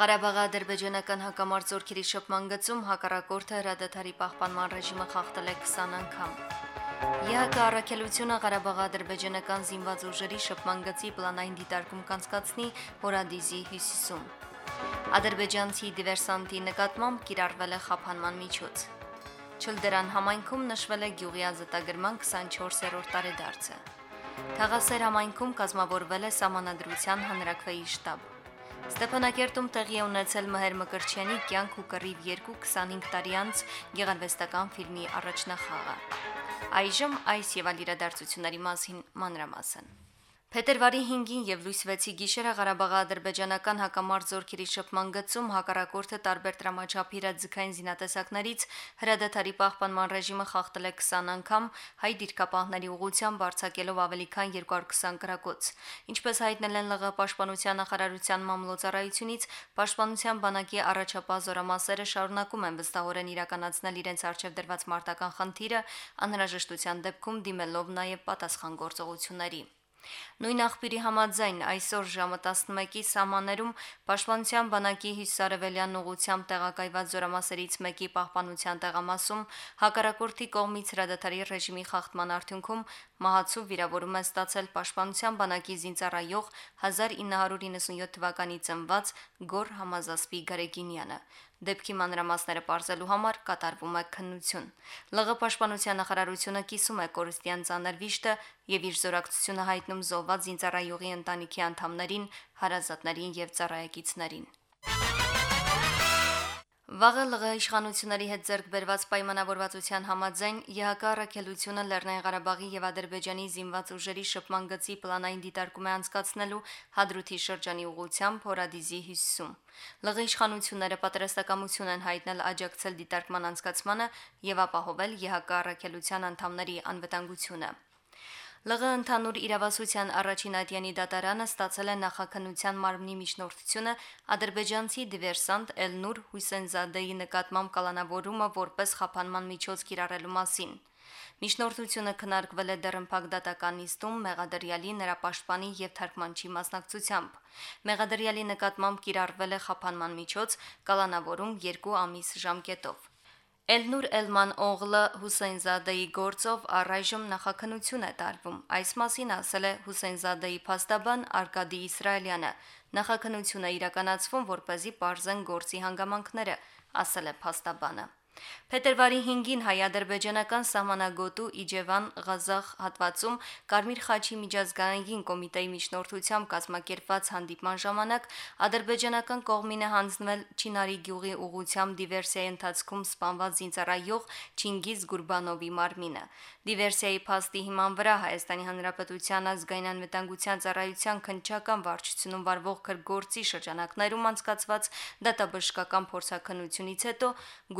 Ղարաբաղի ադրբեջանական հակամարտությունների շփման գծում հակառակորդը հրադադարի պահպանման ռեժիմը խախտել է 20 անգամ։ ԵՀԿ առաքելությունը Ղարաբաղի ադրբեջանական զինված ուժերի շփման գծի պլանային դիտարկում կանցկացնի Հորադիզի հյուսիսում։ Ադրբեջանցի դիվերսանտի նկատմամբ կիրառվել է խափանման միջոց։ Չլդրան համայնքում նշվել է գյուղի ազատագրման 24-րդ տարեդարձը։ Թաղասեր համայնքում կազմավորվել է համանadrության հանրակրվեի շտաբ։ Ստեփանակերտում տեղի է ունեցել Մհեր Մկրտչյանի կյանք ու կռիվ 2-25 տարի անց գեղարվեստական ֆիլմի առաջնախաղը։ Այժմ այս եւ այլ իրադարձությունների մասին մանրամասն։ Փետրվարի 5-ին եւ լույս 6-ի գիշերը Ղարաբաղի ադրբեջանական հակամարտ զորքերի շփման գծում հակառակորդը տարբեր դրամաչափ իրազեկային զինատեսակներից հրադադարի պահպանման ռեժիմը խախտել է 20 անգամ հայ դիրքապահների ուղղությամբ արձակելով ավելի քան 220 գրակոց։ Ինչպես հայտնել են ԼՂ պաշտպանության նախարարության մամլոյցարայությունից, պաշտպանության բանակի առաջապահ զորամասերը շարունակում են վստահորեն իրականացնել իրենց արժև դրված մարտական խնդիրը, անհրաժեշտության դեպքում դիմելով նաև պատասխան գործողությունների։ Նույն աղբյուրի համաձայն այսօր ժամը 11-ի սահմաններում Պաշտպանության բանակի հյուսարևելյան ուղությամբ տեղակայված զորամասերից մեկի պահպանության տեղամասում հակառակորդի կողմից հրադադարի ռեժիմի խախտման արդյունքում մահացու վիրավորում է ստացել Պաշտպանության բանակի զինծառայող 1997 թվականի ծնված Գոր Համազասպի Գարեգինյանը։ Դեպքի մանրամասները ողջելու համար կատարվում է քննություն։ ԼՂ պաշտպանության նախարարությունը կիսում է կորստյան ցաներ վիշտը եւ իր զորակցությունը հայտնում զոհված զինծառայողի ընտանիքի անդամներին, հարազատներին եւ ծառայեկիցներին։ Վաղը ԼՂ իշխանությունների հետ ձեռք բերված պայմանավորվածության համաձայն ԵՀԿ առաքելությունը Լեռնային Ղարաբաղի եւ Ադրբեջանի զինված ուժերի շփման գծի պլանային դիտարկում է անցկացնելու Հադրութի շրջանի ուղությամբ Հորադիզի հյուսիսում։ ԼՂ իշխանությունները պատրաստակամություն են հայտնել աջակցել դիտարկման անցկացմանը եւ ապահովել ԵՀԿ առաքելության անդամների անվտանգությունը։ ԼՂ ընդհանուր իրավասության առաջին ատյանի դատարանը ստացել է նախաքննության մարմնի միջնորդությունը ադրբեջանցի դիվերսանտ Էլնուր Հույսենզադեի նկատմամբ կալանավորումը որպես խափանման միջոց կիրառելու մասին։ Միջնորդությունը քննարկվել է դեռնփակ դատական նիստում Մեղադրյալի նրա պաշտպանի եւ թարգմանչի մասնակցությամբ։ Մեղադրյալի նկատմամբ կիրառվել է խափանման միջոց կալանավորում 2 ամիս ժամկետով։ Էլնուր Էլման Օղլը Հուսեյնզադեի գործով առայժմ նախաքնություն է տարվում։ Այս մասին ասել է Հուսեյնզադեի փաստաբան Արկադի Իսրայելյանը։ Նախաքնությունը իրականացվում, որ เป զի բարձեն գործի հանգամանքները, ասել է փաստաբանը։ Փետրվարի 5-ին հայ-ադրբեջանական սահմանագոտու Իջևան Ղազախ հատվածում Կարմիր խաչի միջազգային կոմիտեի միջնորդությամբ կազմակերպված հանդիպման ժամանակ ադրբեջանական կողմին է հանձնվել Չինարի գյուղի ուղությամբ դիվերսիայի ընթացքում սպանված զինծառայող Չինգիզ Գուրբանովի մարմինը։ Դիվերսիայի փաստի հիման վրա Հայաստանի Հանրապետության ազգային անվտանգության ծառայության քնչական վարչությունում վարվող քրգործի շրջանակներում անցկացված դատաբժշկական փորձակնությունից հետո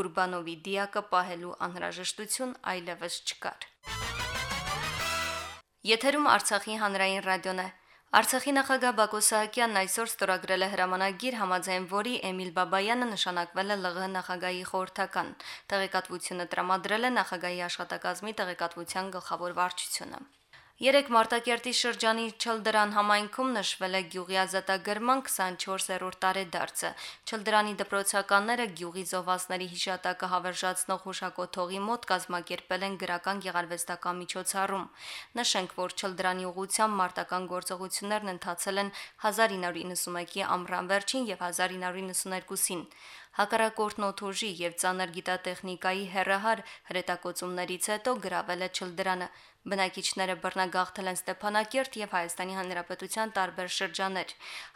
Գուրբանովի Կիրովի դիակը պահելու անհրաժեշտություն այլևս չկար։ Եթերում Արցախի հանրային ռադիոն է։ Արցախի նախագահ Բակո Սահակյանն այսօր ստորագրել է հրամանագիր, համաձայն որի Էմիլ Բաբայանը նշանակվել է ԼՂՀ նախագահի խորհրդական։ Տեղեկատվությունը տրամադրել է նախագահի աշխատակազմի տեղեկատվության գլխավոր վարչությունը։ Երեք Մարտակերտի շրջանի Չլդրան համայնքում նշվել է գյուղի ազատագրման 24-րդ տարեդարձը։ Չլդրանի դպրոցականները գյուղի զոհվածների հիշատակը հավերժացնող հուշակոթողի մոտ կազմակերպել են գրական գեղարվեստական միջոցառում։ Նշենք, որ Չլդրանի ուղությամբ մարտական գործողություններն ընթացել են 1991-ի ամռան վերջին եւ 1992-ին հակառակորդ նոթուժի եւ ցաներ գիտատեխնիկայի հերահար հրետակոծումներից հետո գրավել է Չլդրանը։ Բնակիչները բռնագաղթել են Ստեփանակերտ եւ Հայաստանի Հանրապետության տարբեր շրջաններ։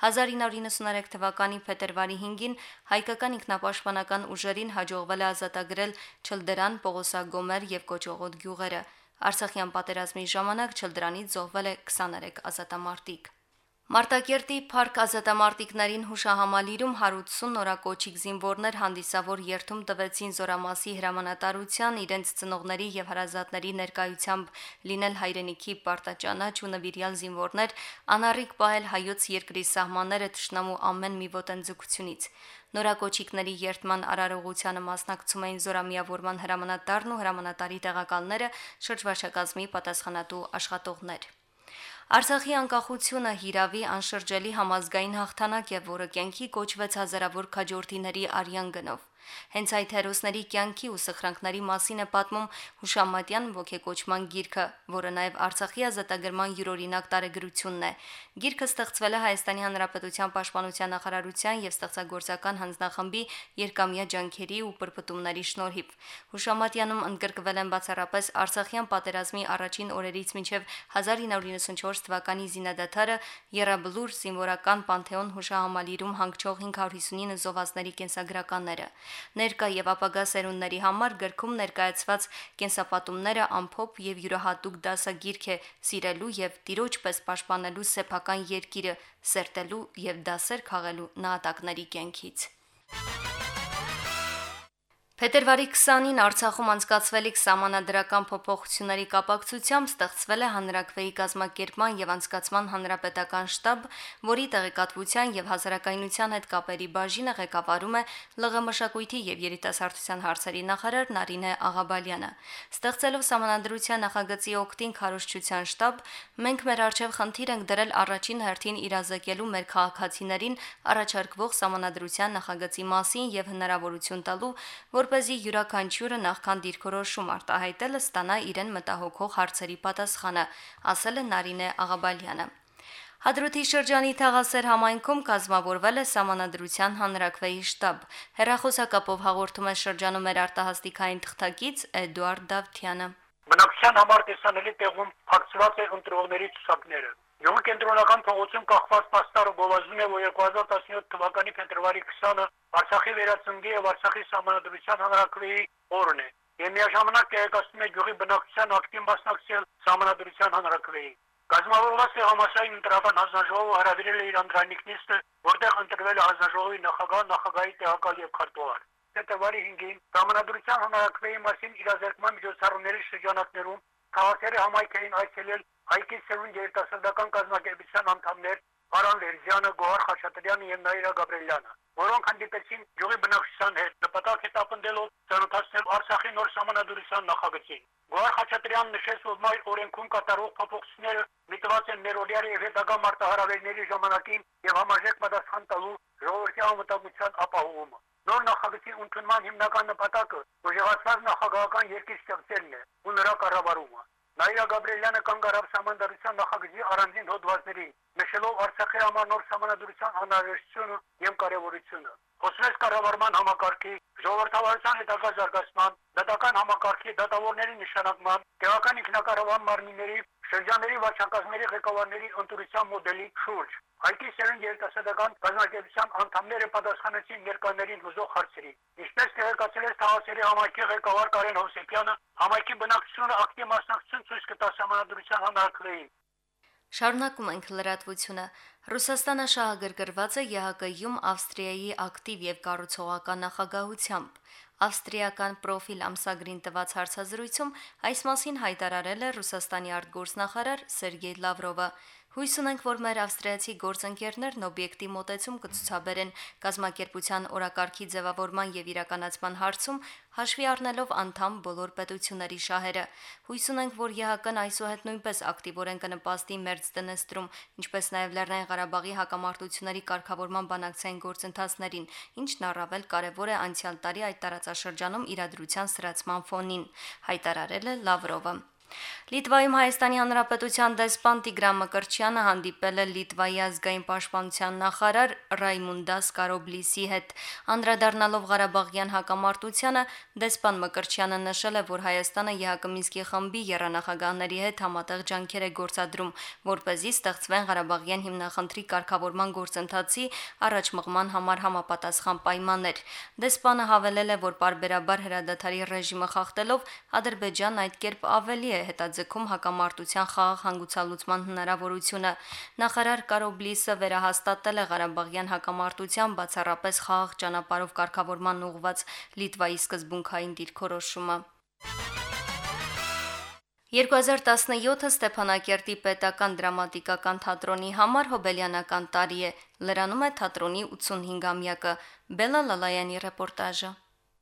1993 թվականի փետրվարի 5-ին հայկական ինքնապաշտպանական ուժերին հաջողվել է ազատագրել Չլդրան, Պողոսագոմեր եւ Կոճողոտ գյուղերը։ Արցախյան պատերազմի ժամանակ Չլդրանից զոհվել է 23 ազատամարտիկ։ Մարտակերտի Փարք ազատամարտիկներին հուշահամալիրում 180 նորակոչիկ զինվորներ հանդիսավոր երթում տվեցին Զորամասի հրամանատարության իրենց ծնողների եւ հարազատների ներկայությամբ լինել հայրենիքի պարտաճանաչ ու նվիրյալ զինվորներ անառիկ պահել հայոց երկրի սահմանները ճշնամու ամեն մի ոտնձգությունից Նորակոչիկների երթման արարողությանը մասնակցում էին Զորամիավորման հրամանատարն ու հրամանատարի տեղակալները շրջվարչակազմի պատասխանատու աշխատողներ Արցախի անկախությունը հիրավի անշրջելի համազգային հաղթանակ է, որը կյանքի կոչվեց հազարավոր քաջորդիների արյան գնով։ Հենց այդ հերոսների կյանքի ու սխրանքների մասին է պատմում Հուշամատյան ողեկոչման գիրքը, որը նաև Արցախի ազատագրման յուրօրինակ տարեգրությունն է։ Գիրքը ստեղծվել է Հայաստանի Հանրապետության Պաշտպանության նախարարության եւ ստեղծագործական հանձնախմբի երկամյա ջանքերի ու պրպտումների շնորհիվ։ Հուշամատյանում ընդգրկվել են բացառապես Արցախյան պատերազմի առաջին օրերից մինչև 1994 թվականի զինադատարը Եռաբլուր զինվորական Պանթեոն հուշահամալիրում հանգչող 559 զոհվածների կենսագրականները ներկա եւ ապագա սերունդների համար գրքում ներկայացված կենսապատումները ամփոփ եւ յուրահատուկ դասագիրք է սիրելու եւ տիրոջ պես պաշտպանելու սեփական երկիրը սերտելու եւ դասեր քաղելու նահատակների կյանքից Փետրվարի 20-ին Արցախում անցկացվելիք սահմանադրական փոփոխությունների կապակցությամբ ստեղծվել է հանրակրվեի կազմակերպման եւ անցկացման հանրապետական շտաբ, որի տեղեկատվության եւ հասարակայնության հետ կապերի բաժինը ղեկավարում է ԼՂ մշակույթի եւ երիտասարդության հարցերի նախարար Նարինե Աղաբալյանը։ Ստեղծելով սահմանադրության նախագծի օկտին քարոշչության շտաբ, մենք մեր արժեվ խնդիր ենք դրել առաջին հերթին իրազեկելու մեր քաղաքացիներին առաջարկվող սահմանադրության նախագծի մասին եւ հնարավորություն տալու, որ որ เป զի յուրաքանչյուրը նախքան դիրքորոշում արտահայտելը ստանա իրեն մտահոգող հարցերի պատասխանը, ասել է Նարինե Աղաբալյանը։ Հադրութի շրջանի Թաղասեր համայնքում կազմավորվել է համանadrության հանրակրվեի շտաբ։ Հերախոսակապով հաղորդում է շրջանում մեր արտահասթիկային թղթակից Էդուարդ Դավթյանը։ Բնակչության համար տեսանելի տեղում փակցված է ընտրողների ցուցակները։ Գյուղի կենտրոնական փողոցում կախված պաստառը գովազդում է, որ 2017 թվականի փետրվարի 20-ը Արցախի վերածննդի եւ Արցախի համանդրության հանրակրվեի օրն է։ Եվ միաժամանակ տեղեկացնում է գյուղի բնակչության ակտիվ մասնակցել համանդրության հանրակրվեի։ Գազམ་ավորված է համասային ընտրական հանձնաժողովը հրավիրել է իր անդրանիկնիստը, որտեղ ընտրվել է հանձնաժողովի նախագահ, նախագահի տեղակալ եւ քարտուղար։ Փետրվարի 5-ին համանդրության հանրակրվեի մասին իրազեկման միջոցառումների շրջանակներում քաղաքերի համայնքային այցելել Հայկի սերունդ երիտասարդական կազմակերպության անդամներ Արան Վերզյանը, Գոհար Խաչատրյանը եւ Նաիրա Գաբրելյանը, որոնք հանդիպեցին յուղի բնակչության հետ, նպատակ հետապնդելով ծանոթացնել Արցախի նոր համանadrության նախագծին։ Գոհար Խաչատրյանն նշեց, որ մայր օրենքում կատարող փոփոխությունները միտված են ներօրյար եւ հետագա մարտահրավերների ժամանակին եւ համաժեք պատասխան տալու ժողովրդի անվտանգության ապահովումը։ Նոր նախագծի ընդունման հիմնական նպատակը ուժեղացված նախագահական երկիր ստեղծելն է ու նրա կառավարումը։ Նաիրա Գաբրելյանը կանգ առավ համանդրության նախագծի առանձին հոդվածներին, նշելով Արցախի համար նոր համանդրության անհրաժեշտությունը եւ կարեւորությունը։ Խոսվեց կառավարման համակարգի, ժողովրդավարության հետագա զարգացման, դատական համակարգի, դատավորների նշանակման, տեղական ինքնակառավարման մարմինների, շրջանների վարչակազմերի ղեկավարների ընտրության մոդելի շուրջ։ Հայտի սերուն երիտասարդական կազմակերպության անդամները պատասխանեցին ներկաներին հուզող հարցերին։ Ինչպես տեղեկացրել է Թաղասերի համայնքի ղեկավար Կարեն Հովսեփյանը, համայնքի բնակչությունը ակտիվ մասնակցություն ցույց կտա համանդրության հանրակրեին։ Շարունակում ենք լրատվությունը։ Ռուսաստանը շահագրգռված է ԵՀԿ-ում Ավստրիայի ակտիվ եւ կառուցողական նախագահությամբ։ Ավստրիական պրոֆիլ ամսագրին տված հարցազրույցում այս մասին հայտարարել է Ռուսաստանի արտգործնախարար Սերգեյ Լավրովը։ Հույս ունենք, որ մեր ավստրիացի գործընկերներն օբյեկտիվ մոտեցում կցուցաբերեն գազམ་ակերպության օրակարգի ձևավորման եւ իրականացման հարցում, հաշվի առնելով անդամ բոլոր պետությունների շահերը։ Հույս ունենք, որ ԵՀԿ-ն այսուհետ նույնպես ակտիվորեն կնպաստի մերձ տնեստրում, ինչպես նաեւ Լեռնային Ղարաբաղի հակամարտությունների կարգավորման բանակցային գործընթացներին, ինչն առավել կարևոր է անցյալ տարի այդ տարածաշրջանում իրադրության սրացման ֆոնին, հայտարարել է Լավրովը։ Լիտվայում Հայաստանի Հանրապետության դեսպան Տիգրան Մկրտչյանը հանդիպել է Լիտվայի ազգային պաշտպանության նախարար Ռայմունդաս Կարոբլիսի հետ։ Անդրադառնալով Ղարաբաղյան հակամարտությանը, դեսպան Մկրտչյանը նշել է, որ Հայաստանը ԵՀԿ Մինսկի խմբի երանախագահների հետ համատեղ ջանքեր է գործադրում, որ เป զի ստեղծվեն Ղարաբաղյան հիմնախնդրի կարգավորման գործընթացի առաջ մղման համար համապատասխան պայմաններ։ Դեսպանը հավելել է, որ parberabar հրադադարի ռեժիմը խախտելով Ադրբեջանն այդ կերպ ավելի է հետաձգում հակամարտության խաղաղ հանգուցալուծման հնարավորությունը։ Նախարար Կարոբլիսը վերահաստատել է Ղարաբաղյան հակամարտության բացառապես խաղաղ ճանապարհով կարգավորման ուղված Լիտվայի սկզբունքային դիրքորոշումը։ 2017-ը Ստեփանակերտի պետական դրամատիկական թատրոնի համար հոբելյանական տարի է։ Լրանում է թատրոնի 85-ամյակը։ Բելա Լալայանի ռեպորտաժը։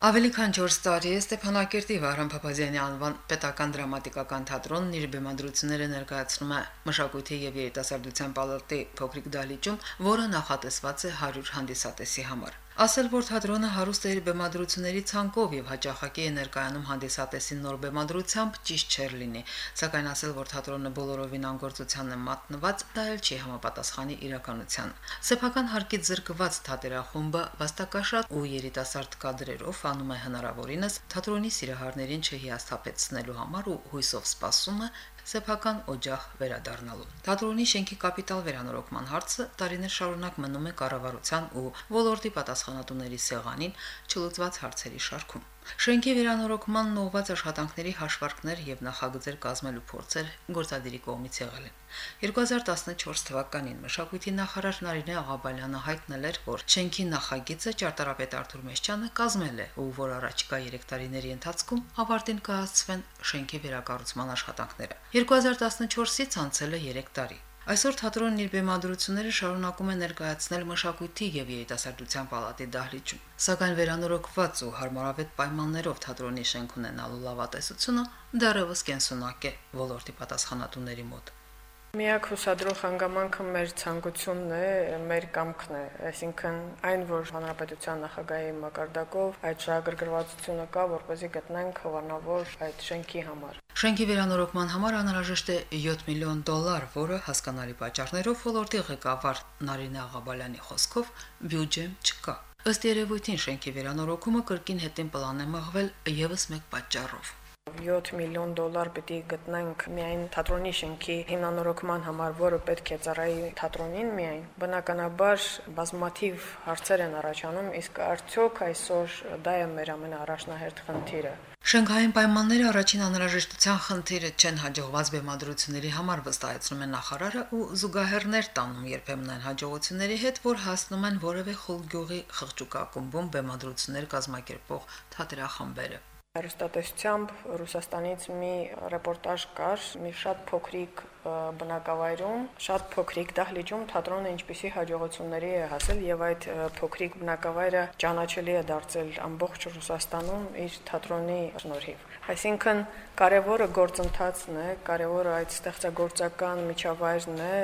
Ավելի քան 4 տարի է Ստեփանակերտի Վահրամ Փափազյանի անվան պետական դրամատիկական թատրոնն իր բեմադրությունները ներկայացնում է Մշակույթի եւ երիտասարդության պալատի փոքրիկ դահլիճում, որը նախատեսված է 100 հանդիսատեսի համար։ Ասել, որ թատրոնը հարուստ է իր բեմադրությունների ցանկով եւ հաճախակի է ներկայանում հանդիսատեսին նոր բեմադրությամբ ճիշտ չէր լինի, սակայն ասել, որ թատրոնը բոլորովին անգործության է մատնված, դա էլ չի համապատասխանի իրականության։ Սեփական հարկից զրկված թատերախումբը վաստակաշատ ու երիտասարդ կադրերով անում է հնարավորինս թատրոնի սիրահարներին չհիասթափեցնելու համար ու հույսով սպասում է սեփական օջախ վերադառնալու։ Թատրոնի շենքի կապիտալ վերանորոգման հարցը տարիներ շարունակ մնում է կառավարության ու ոլորտի պատասխանատուների սեղանին չլուծված հարցերի շարքում։ Շենքի վերանորոգման ուղղված աշխատանքների հաշվարկներ եւ նախագծեր կազմելու փորձեր գործադիրի կողմից եղել են։ 2014 թվականին մշակույթի նախարար Նարինե Աղաբալյանը հայտնել էր, որ շենքի նախագիծը ճարտարապետ Արթուր Մեշչյանը կազմել է ու որ առաջիկա 3 տարիների ընթացքում ավարտին կհասցվեն շենքի վերակառուցման աշխատանքները։ 2014-ից անցել է 3 տարի։ Այսօր թատրոնն իր բեմադրությունները շարունակում է ներկայացնել մշակույթի եւ երիտասարդության պալատի դահլիճում։ Սակայն վերանորոգված ու հարմարավետ պայմաններով թատրոնի շենք ունենալու լավատեսությունը դեռևս կենսունակ է ոլորտի պատասխանատուների մոտ։ Միակ հուսադրող հանգամանքը մեր ցանկությունն է, մեր կամքն է, այսինքն այն, որ հանրապետության նախագահի մակարդակով այդ շահագրգռվածությունը կա, որպեսզի գտնենք հովանավոր այդ շենքի համար։ Շենքի վերանորոգման համար անհրաժեշտ է 7 միլիոն դոլար, որը հասկանալի պատճառներով ոլորտի ղեկավար Նարինե Աղաբալյանի խոսքով բյուջեմ չկա։ Ըստ երևույթին շենքի վերանորոգումը կրկին հետին պլան է մղվել եւս մեկ պատճառով։ 7 միլիոն դոլար պիտի գտնենք միայն թատրոնի շենքի հիմնանորոգման համար, որը պետք է ծառայի թատրոնին միայն։ Բնականաբար բազմաթիվ հարցեր են առաջանում, իսկ արդյոք այսօր դա է մեր ամենաառաջնահերթ խնդիրը։ Շենքային պայմանները առաջին անհրաժեշտության խնդիրը չեն հաջողված բեմադրությունների համար վստահեցնում է նախարարը ու զուգահեռներ տանում երբեմն այն հաջողությունների հետ, որ հասնում են որևէ խոլգյուղի խղճուկակումբում բեմադրություններ կազմակերպող թատերախմբերը։ Հերոստատեսությամբ Ռուսաստանից մի ռեպորտաժ կար մի շատ փոքրիկ բնակավայրում, շատ փոքրիկ դահլիճում թատրոնը ինչպիսի հաջողությունների է հասել եւ այդ փոքրիկ բնակավայրը ճանաչելի է դարձել ամբողջ Ռուսաստանում իր թատրոնի շնորհիվ։ Այսինքն կարևորը գործընթացն է, կարևորը այդ ստեղծագործական միջավայրն է,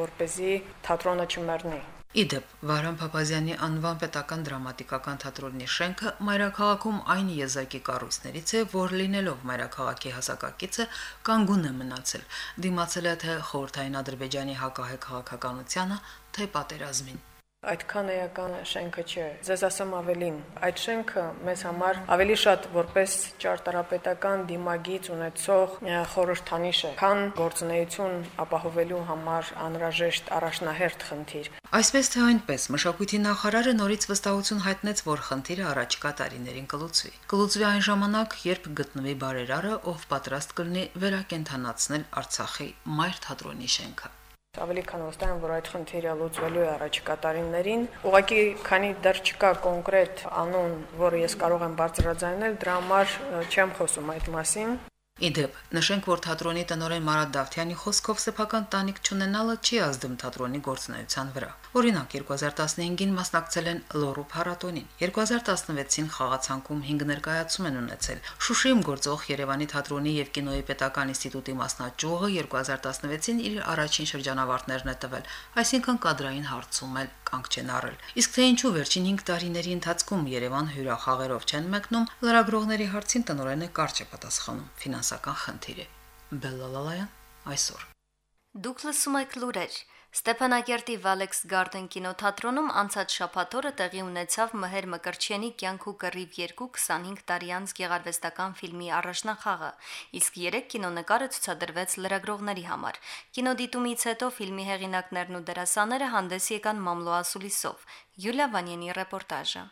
որ เป զի թատրոնը չմեռնի։ Իդեպ Վարան Փափազյանի անվան պետական դրամատիկական թատրոնի շենքը մայրաքաղաքում այն եզակի կառույցներից է, որ լինելով մայրաքաղաքի հասակակիցը կանգուն է մնացել։ Դիմացել է թե խորթային Ադրբեջանի հակահայ քաղաքականությանը, թե պատերազմին այդքան էական շենքը չէ։ Ձեզ ասեմ ավելին, այդ շենքը մեզ համար ավելի շատ որպես ճարտարապետական դիմագիծ ունեցող խորհրդանիշ է, քան գործունեություն ապահովելու համար անհրաժեշտ առաջնահերթ խնդիր։ Այսպես թե այնպես, մշակույթի նախարարը նորից վստահություն հայտնեց, որ խնդիրը առաջիկա տարիներին կլուծվի։ Կլուծվի այն ժամանակ, երբ գտնվի բարերարը, ով պատրաստ կլինի վերակենդանացնել Արցախի մայր թատրոնի շենքը։ Ավելի քան վստահ եմ, որ այդ խնդիրը լուծվելու է առաջիկա տարիներին։ Ուղղակի, քանի դեռ չկա կոնկրետ անուն, որը ես կարող եմ բարձրաձայնել, դրա համար չեմ խոսում այդ մասին։ Իդեպ, նշենք, որ թատրոնի տնօրեն Մարատ Դավթյանի խոսքով սեփական տանիք չունենալը չի ազդում թատրոնի գործունեության վրա։ Օրինակ, 2015-ին մասնակցել են Լոռու փառատոնին, 2016-ին խաղացանկում 5 ներկայացում են ունեցել։ Շուշիում գործող Երևանի թատրոնի եւ կինոյի պետական ինստիտուտի մասնաճյուղը 2016-ին իր առաջին շրջանավարտներն է տվել, այսինքն կադրային հարցում էլ կանգ չեն առել։ Իսկ թե ինչու վերջին 5 տարիների ընթացքում Երևան հյուրախաղերով չեն մեկնում, լրագրողների հարցին տնօրենը կարճ է պատասխանում. ֆինանսական խնդիր է։ Բելլալալայան այսօր։ Դուք լսում եք լուրեր։ Ստեփանակերտի Valex Garden կինոթատրոնում անցած շաբաթ օրը տեղի ունեցավ Մհեր Մկրտչյանի Կյանք ու կռիվ 2 25 տարի անց գեղարվեստական ֆիլմի առաջնախաղը, իսկ 3 կինոնկարը ցուցադրվեց լրագրողների համար։ Կինոդիտումից հետո ֆիլմի հեղինակներն ու դերասանները հանդես եկան մամլո ասուլիսով։ Յուլիա Վանյանի ռեպորտաժը։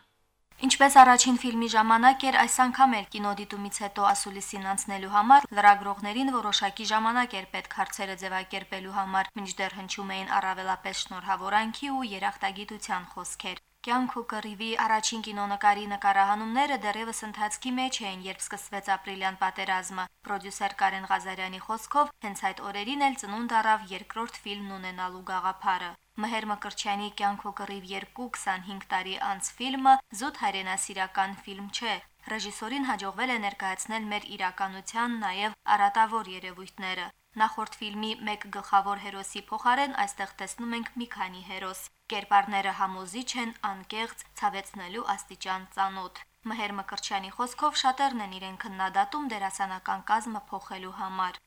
Ինչպես առաջին ֆիլմի ժամանակ էր, այս անգամ էլ կինոդիտումից հետո ասուլիսին անցնելու համար լրագրողներին որոշակի ժամանակ էր պետք հարցերը ձևակերպելու համար, մինչդեռ հնչում էին առավելապես շնորհավորանքի ու երախտագիտության խոսքեր։ Կյանք ու կռիվի առաջին կինոնկարի նկարահանումները դեռևս ընթացքի մեջ էին, երբ սկսվեց ապրիլյան պատերազմը։ Պրոդյուսեր Կարեն Ղազարյանի խոսքով հենց այդ օրերին էլ ծնունդ առավ երկրորդ ֆիլմն ունենալու գաղափարը։ Մհեր Մկրչյանի Կյանք ու կռիվ 2 25 տարի անց ֆիլմը զուտ հայրենասիրական ֆիլմ չէ։ Ռեժիսորին հաջողվել է ներկայացնել մեր իրականության նաև արատավոր երևույթները։ Նախորդ ֆիլմի մեկ գլխավոր հերոսի փոխարեն այստեղ տեսնում ենք մի քանի հերոս։ Կերպարները համոզիչ են, անկեղծ, ցավեցնելու աստիճան ծանոթ։ Մհեր Մկրչյանի խոսքով շատերն են իրեն քննադատում դերասանական կազմը փոխելու համար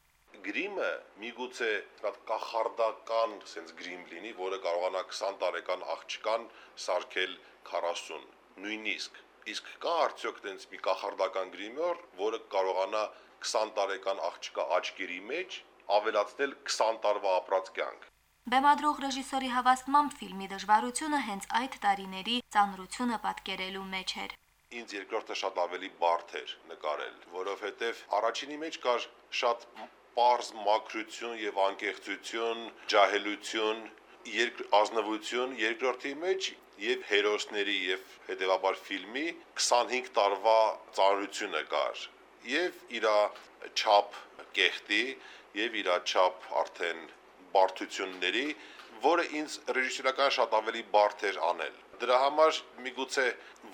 գրիմը միգուցե հատ կախարդական sense գրիմ լինի, որը կարողանա 20 տարեկան աղջկան սարքել 40 նույնիսկ իսկ կա արդյոք տենց մի կախարդական գրիմեր, որը կարողանա 20 տարեկան աղջկա աչքերի մեջ ավելացնել 20 տարվա ապրած կյանք։ Բեմադրող ռեժիսորի հավաստմամբ ֆիլմի դժվարությունը հենց այդ տարիների ծանրությունը պատկերելու մեջ էր։ Ինձ երկրորդը շատ ավելի բարդ էր նկարել, որովհետև առաջինի մեջ կար շատ པարզ մակրություն եւ անկեղծություն, ջահելություն, երկ ազնվություն, երկրորդի մեջ եւ հերոսների եւ հետեւաբար ֆիլմի 25 տարվա ծանրությունը կար եւ իր չափ կեղտի եւ իր չափ արդեն բարդությունների, որը ինձ ռեժիսորական շատ ավելի բարդ էր անել։ Դրա համար միգուցե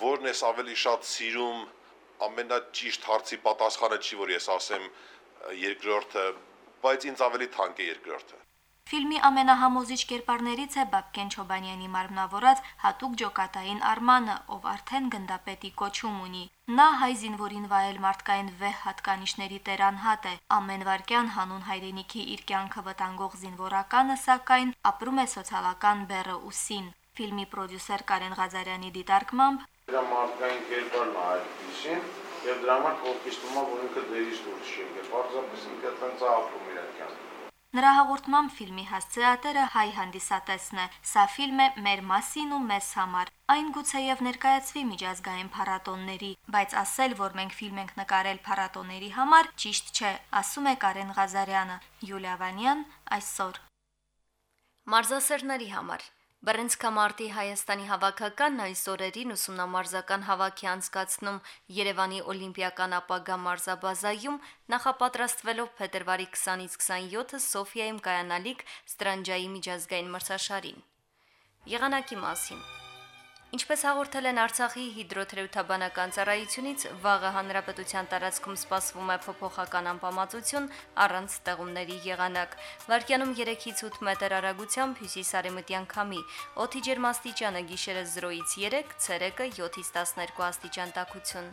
որն ես ավելի շատ սիրում ամենաճիշտ հարցի պատասխանը չի, որ ես ասեմ երկրորդը, բայց ինձ ավելի թանկ է երկրորդը։ Ֆիլմի ամենահամոզիչ կերպարներից է Բաբկեն Չոբանյանի մարմնավորած հատուկ ջոկատային Արմանը, ով արդեն գնդապետի կոչում ունի։ Նա հայ զինվորին վայել մարդկային վեհ հատկանիշների տերանհատ է։ Ամեն վարքյան հանուն հայրենիքի իր կյանքը վտանգող զինվորականը, սակայն ապրում է սոցիալական բեռը ուսին։ Ֆիլմի պրոդյուսեր Կարեն Ղազարյանի դիտարկմամբ դրա մարդկային կերպարն է այդպեսին եւ դրա համար կողքիստում է որ ինքը դերից դուրս չի եկել։ Պարզապես ինքը տենց ապրում Նրա հաղորդմամբ ֆիլմի հասցեատերը հայ հանդիսատեսն է։ Սա ֆիլմ է մեր մասին ու մեզ համար։ Այն գուցեև ներկայացվի միջազգային փառատոնների, բայց ասել, որ մենք ֆիլմ ենք նկարել փառատոների համար, ճիշտ չէ, ասում է Կարեն Ղազարյանը։ Յուլիա Վանյան այսօր։ Մարզասերների համար Բրենցկամարտի Հայաստանի հավաքականն այս օրերին ուսումնամարզական հավաքի անցկացնում Երևանի Օլիմպիական ապագա մարզաբազայում նախապատրաստվելով փետրվարի 20-ից 27-ը Սոֆիայում կայանալիք Ստրանջայի միջազգային մրցաշարին։ Եղանակի մասին Ինչպես հաղորդել են Արցախի հիդրոթերապևտաբանական ծառայությունից, վաղը հանրապետության տարածքում սպասվում է փոփոխական անբավարարություն առանց ստեղումների եղանակ։ Վարկյանում 3-ից 8 մետր արագությամբ հյուսիսարևմտյան քամի, օդի ջերմաստիճանը գիշերը 0-ից 3, ցերեկը 7-ից 12 աստիճան տաքություն։